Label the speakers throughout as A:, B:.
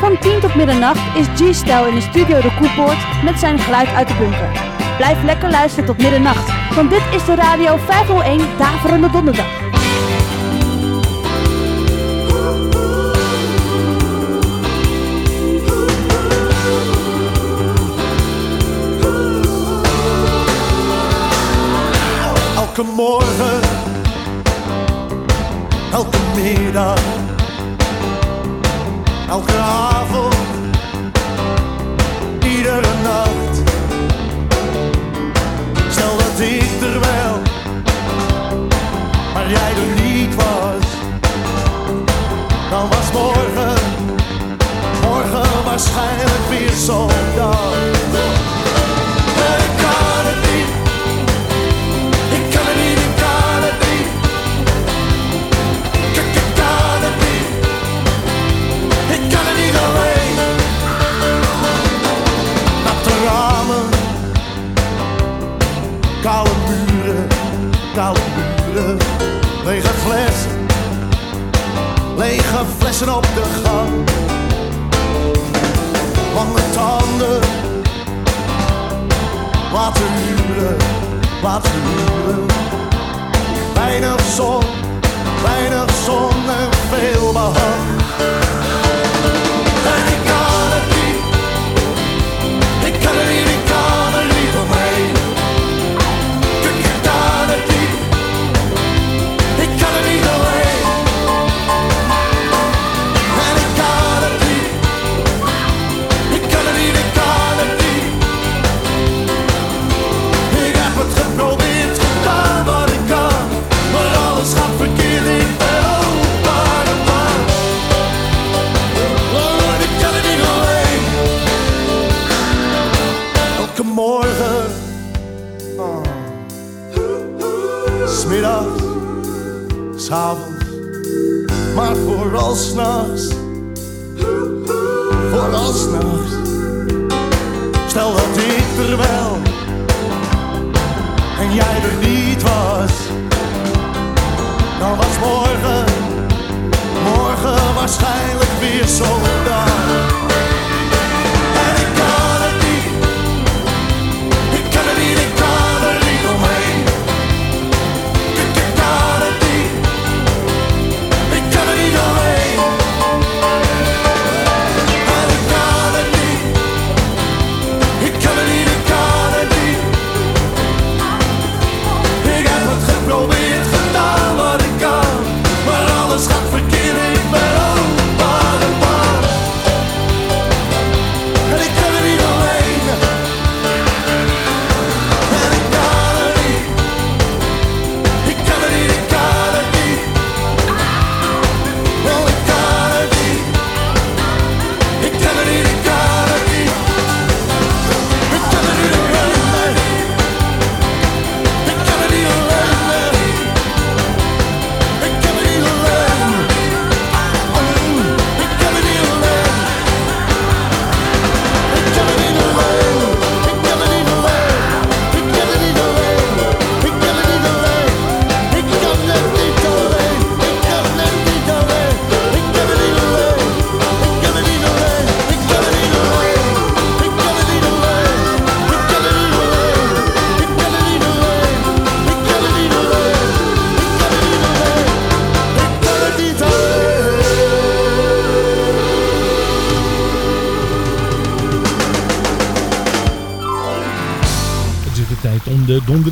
A: Van 10 tot middernacht is G-Style in de studio De Koepoort met zijn geluid uit de bunker. Blijf lekker luisteren tot middernacht, want dit is de Radio 501 Daverende Donderdag.
B: elke morgen, elke middag, elke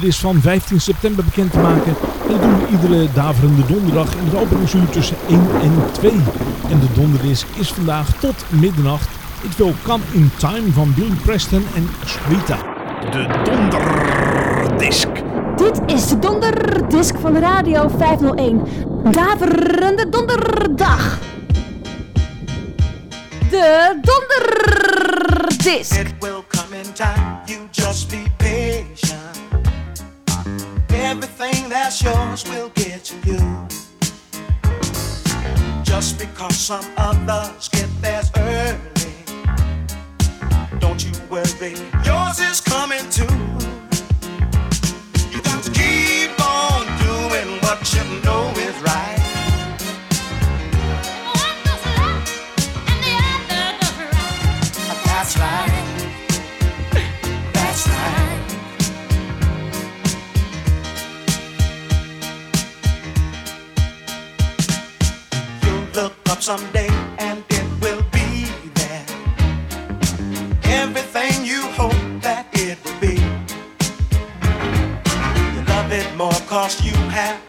C: is van 15 september bekend te maken. En dat doen we iedere daverende donderdag in het openingsuur tussen 1 en 2. En de donderdisc is vandaag tot middernacht. Ik wil Come in Time van Bill Preston en Sweeta. De donderdisk.
A: Dit is de donderdisk van Radio 501. Daverende donderdag. De
D: donderdisk. Will come in time. You just be. everything that's yours will get to you. Just because some others get theirs early, don't you worry, yours is coming too. someday and it will be there. Everything you hope that it will be. You love it more cause you have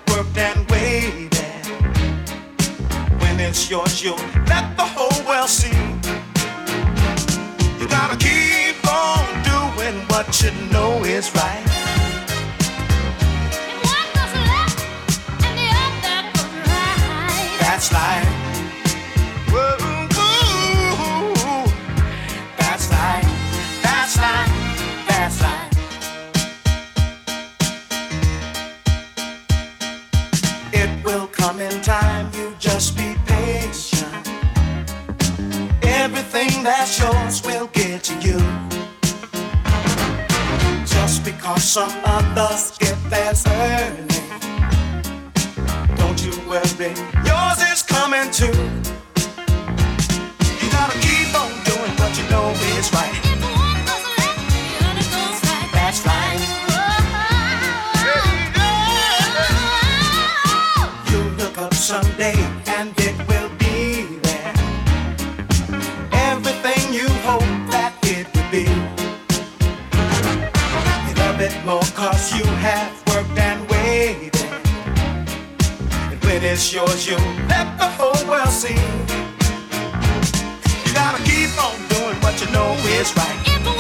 D: someday, and it will be there. Everything you hope that it would be. You love it more cause you have worked and waited. And when it's yours, you'll let the whole world see. You gotta keep on doing what you know is right.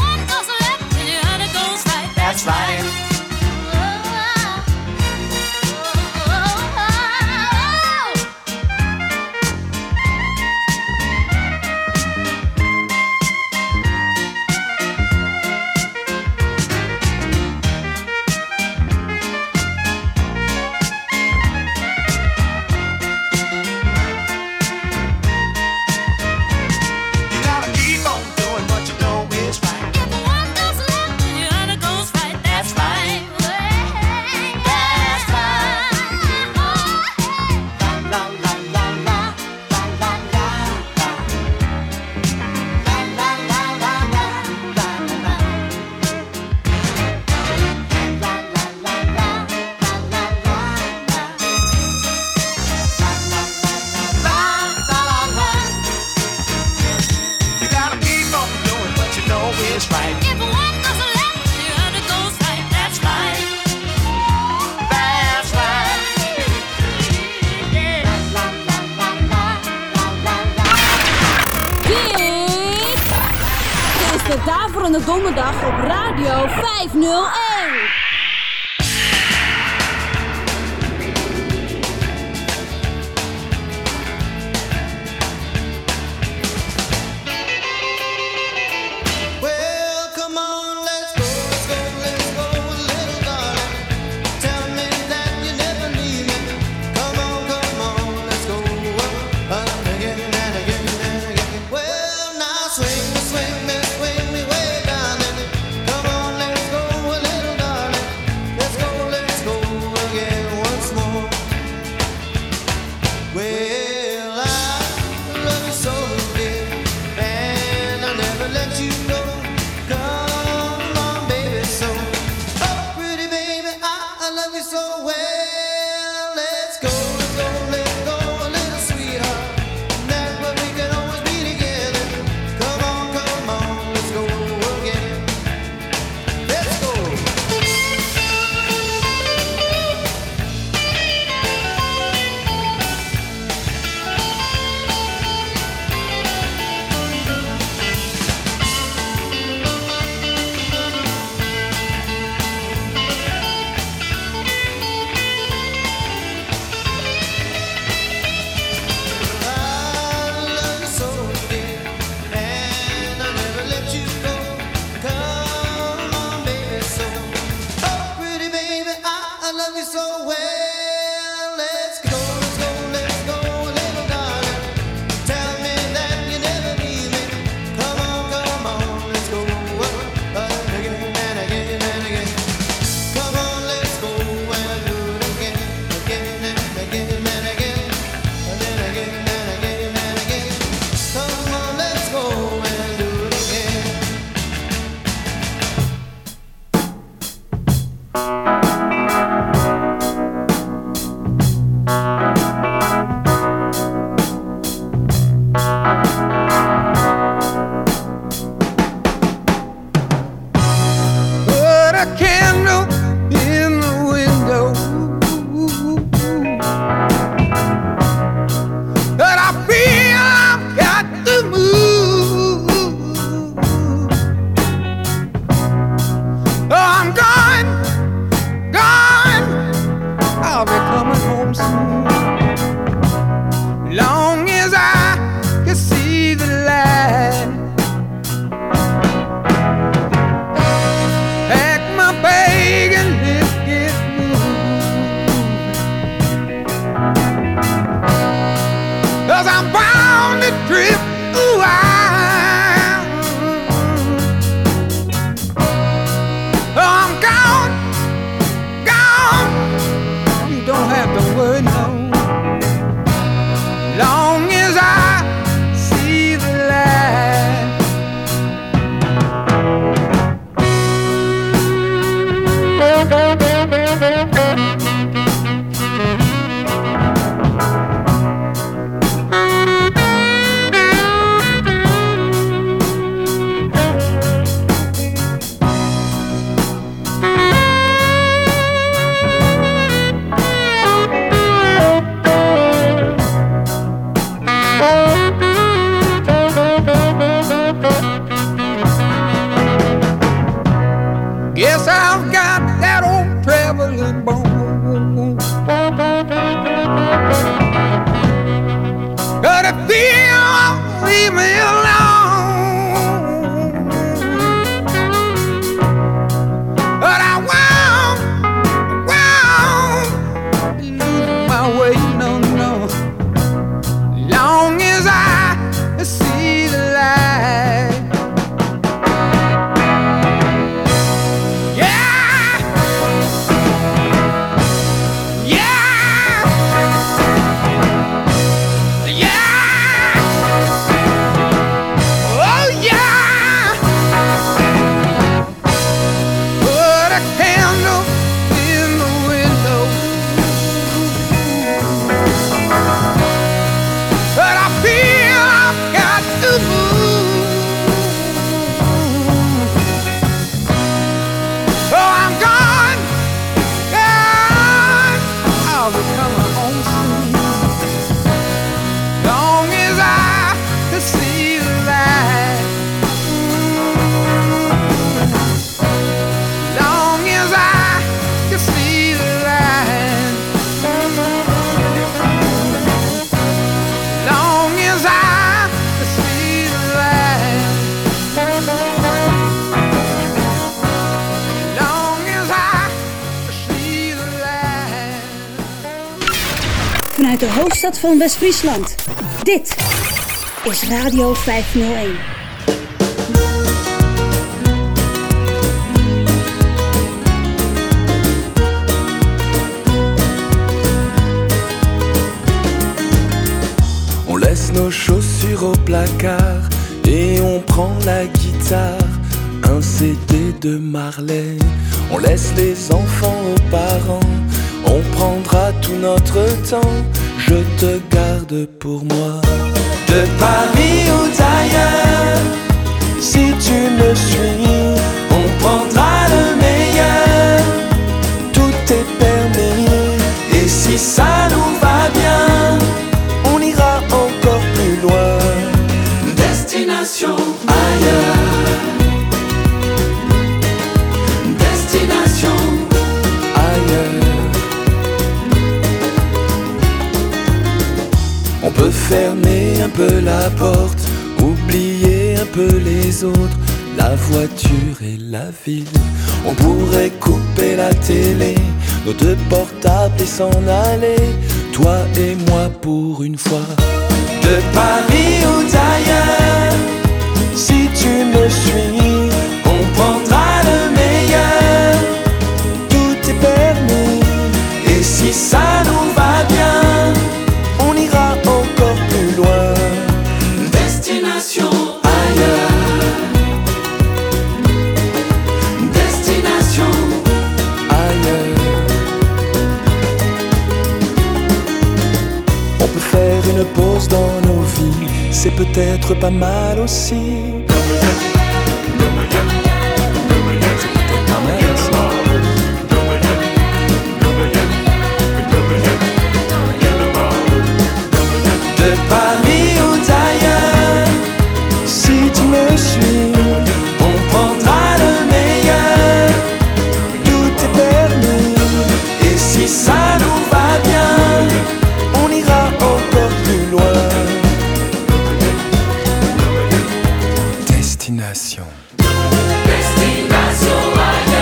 E: hoofdstad van West-Friesland. Dit is Radio 501.
F: On laisse nos chaussures au placard et on prend la guitare, un CD de Marley. On laisse les enfants aux parents, on prendra tout notre temps je te garde pour moi. De Paris ou d'ailleurs, si tu me suis, on prendra le meilleur. Tout est permis, et si ça nous va. Fermez un peu la porte, oubliez un peu les autres, la voiture et la ville. On pourrait couper la télé, nos deux portables et s'en aller, toi et moi pour une fois. De Paris ou d'ailleurs, si tu me suis peut-être pas mal aussi. Destination. Destination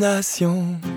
G: nation.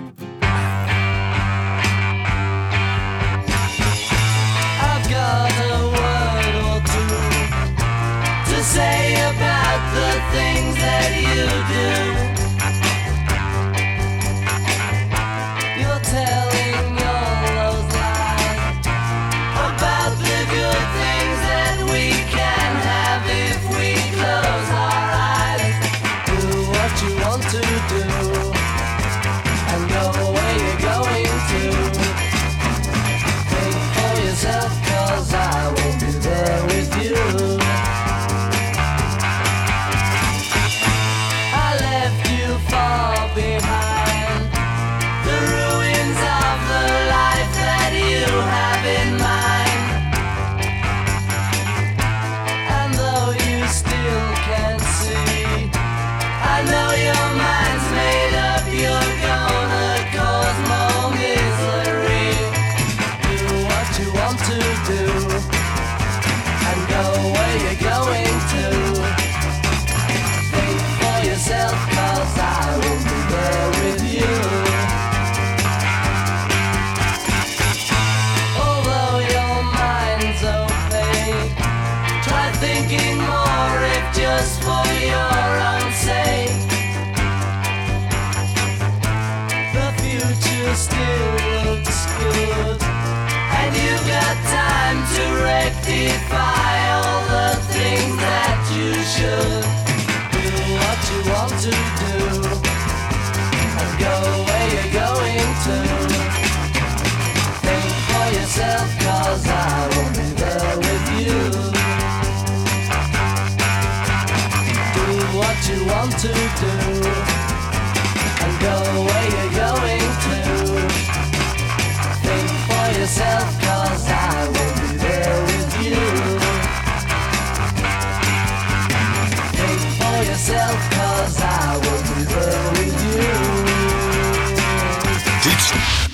G: Rectify all the things that you should. Do what you want to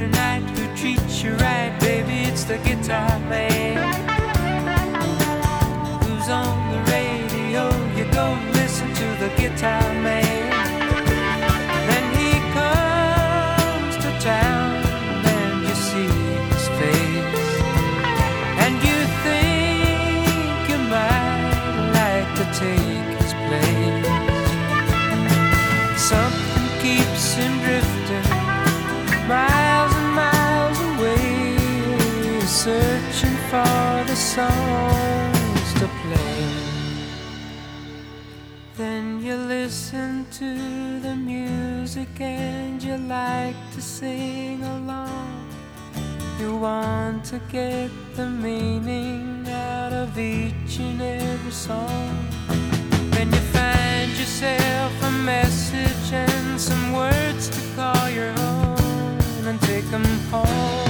H: after night, who treats you right, baby? It's the guitar man. You like to sing along. You want to get the meaning out of each and every song. Then you find yourself a message and some words to call your own and take them home.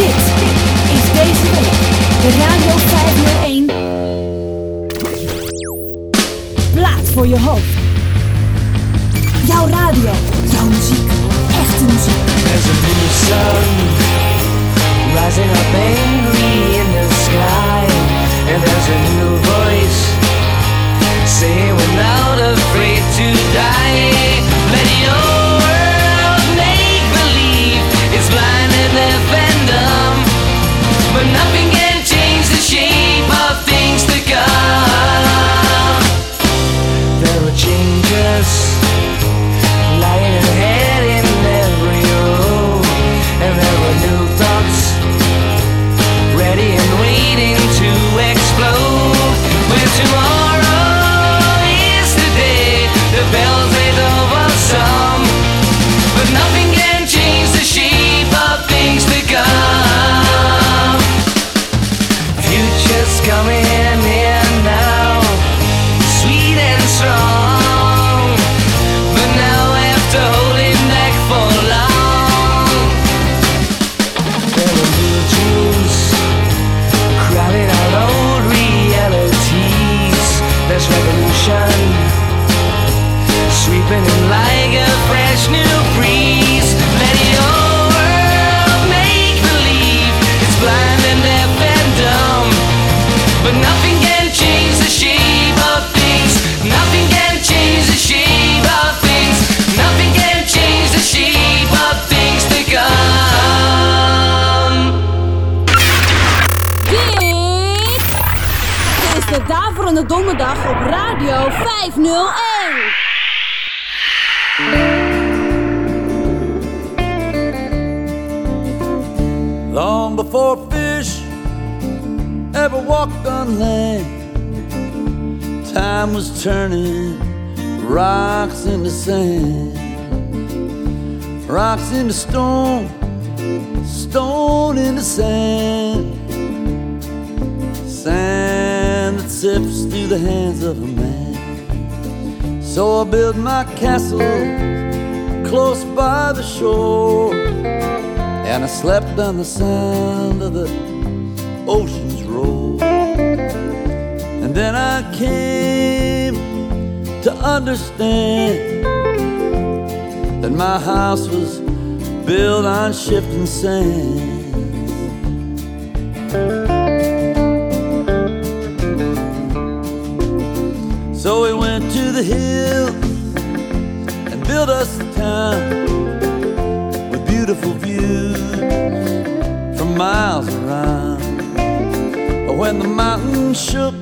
E: Dit is deze week de Radio 501 Plaat voor je hoofd.
I: Jouw radio, jouw muziek, echte muziek.
G: There's a new sun rising up angry in the sky, and there's a new voice saying we're not afraid to die. Let
I: de Daverende Donderdag op Radio 501.
J: Long before fish ever walked on land, time was turning rocks into sand, rocks into stone, sand, sand sifts through the hands of a man. So I built my castle close by the shore. And I slept on the sound of the ocean's roar. And then I came to understand that my house was built on shifting sand. So we went to the hill and built us a town with beautiful views from miles around. But when the mountain shook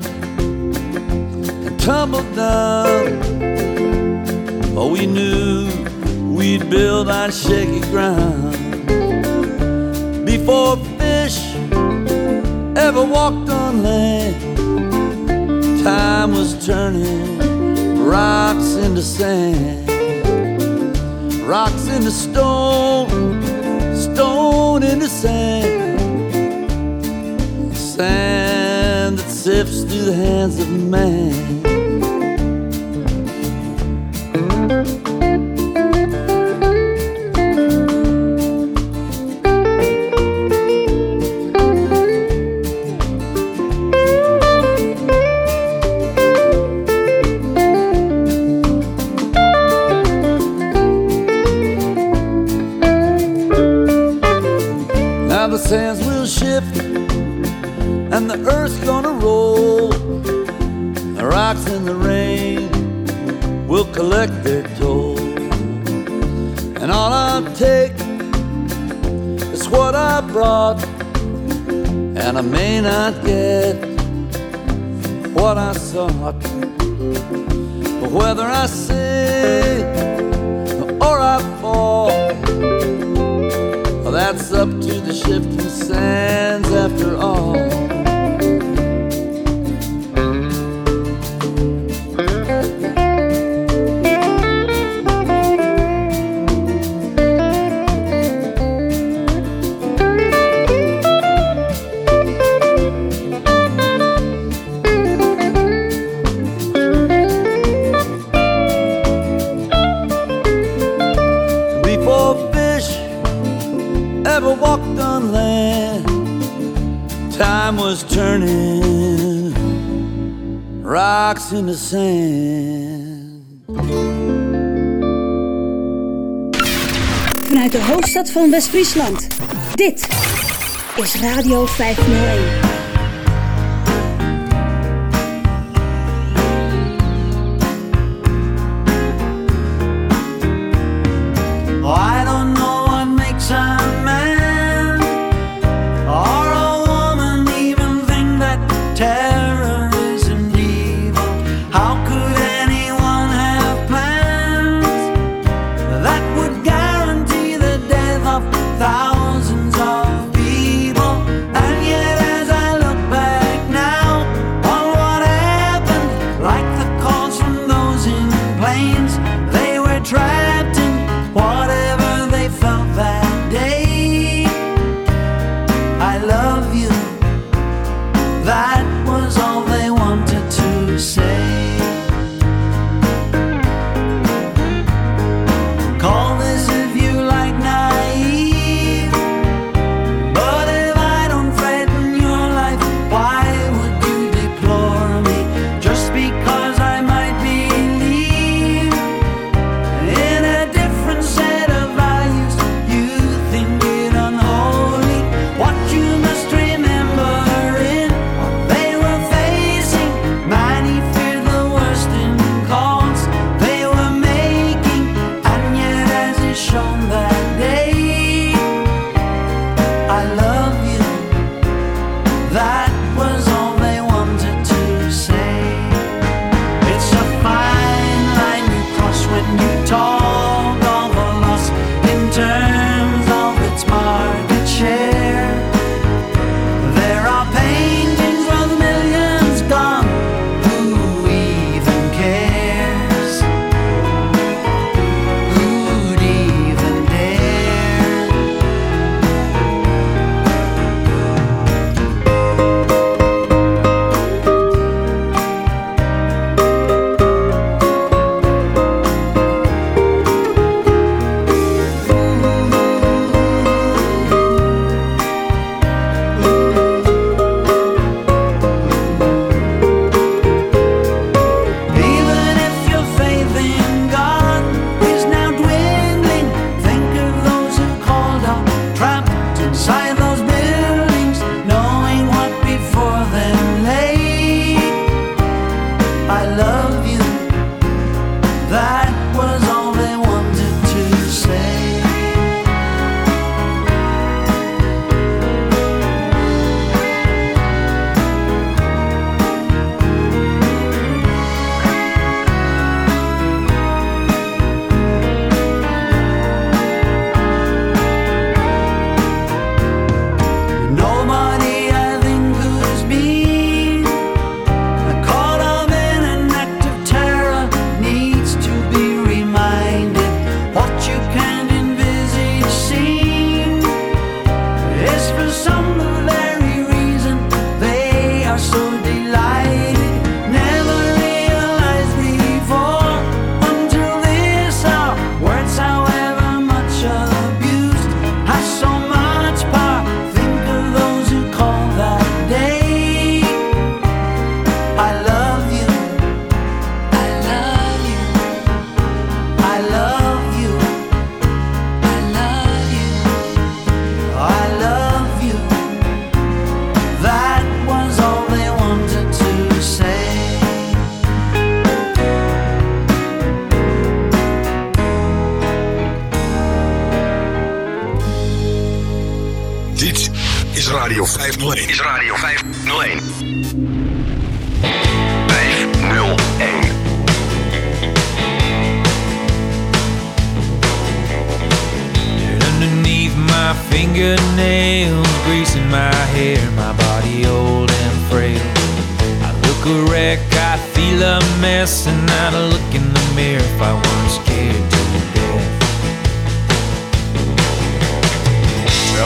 J: and tumbled down, oh, we knew we'd build on shaky ground. Before fish ever walked on land, time was turning rocks into sand rocks into stone, stone into sand, sand that sifts through the hands of man. And I may not get what I sought. But whether I sing or I fall, that's up to the shifting sands after all. rocks in the sand.
E: Vanuit de hoofdstad van West-Friesland. Dit is Radio 501.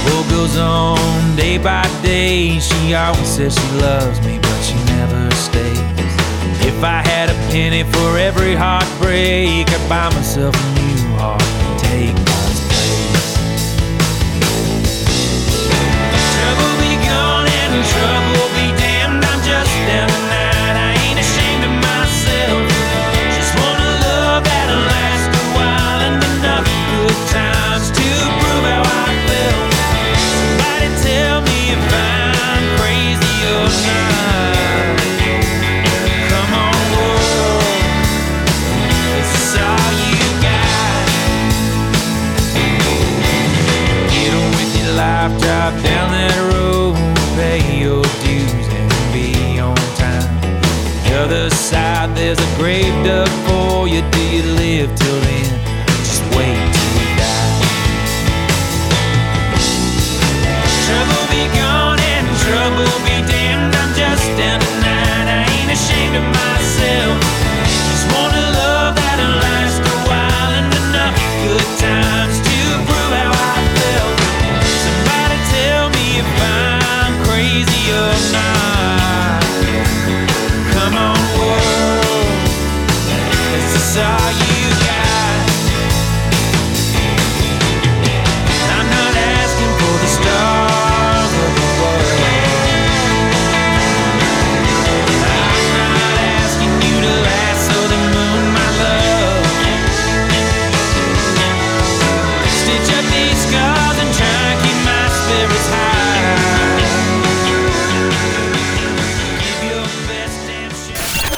K: trouble goes on day by day. She always says she loves me, but she never stays. If I had a penny for every heartbreak, I'd buy myself a new heart and take.
H: give till the end.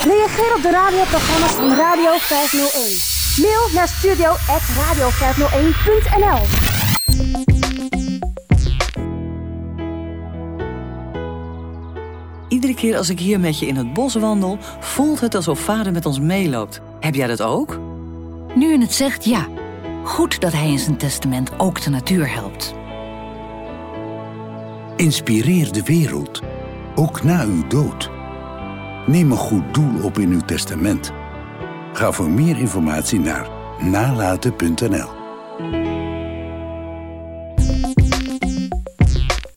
I: Reageer op de radioprogramma's van Radio 501. Mail naar studio.radio501.nl
L: Iedere keer als ik hier met je in het bos wandel, voelt het alsof vader met ons meeloopt. Heb jij dat ook?
M: Nu je het zegt, ja. Goed dat hij in zijn testament ook de natuur helpt.
N: Inspireer de wereld, ook na uw dood. Neem een goed doel op in uw testament. Ga voor meer informatie naar nalaten.nl.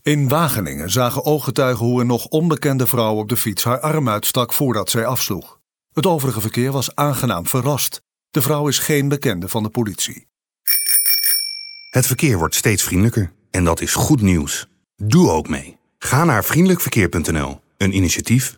O: In Wageningen zagen ooggetuigen hoe een nog onbekende vrouw op de fiets haar arm uitstak voordat zij afsloeg. Het overige verkeer was aangenaam verrast. De vrouw is geen bekende van de politie.
P: Het verkeer wordt steeds vriendelijker en dat is goed nieuws. Doe ook mee. Ga naar vriendelijkverkeer.nl, een initiatief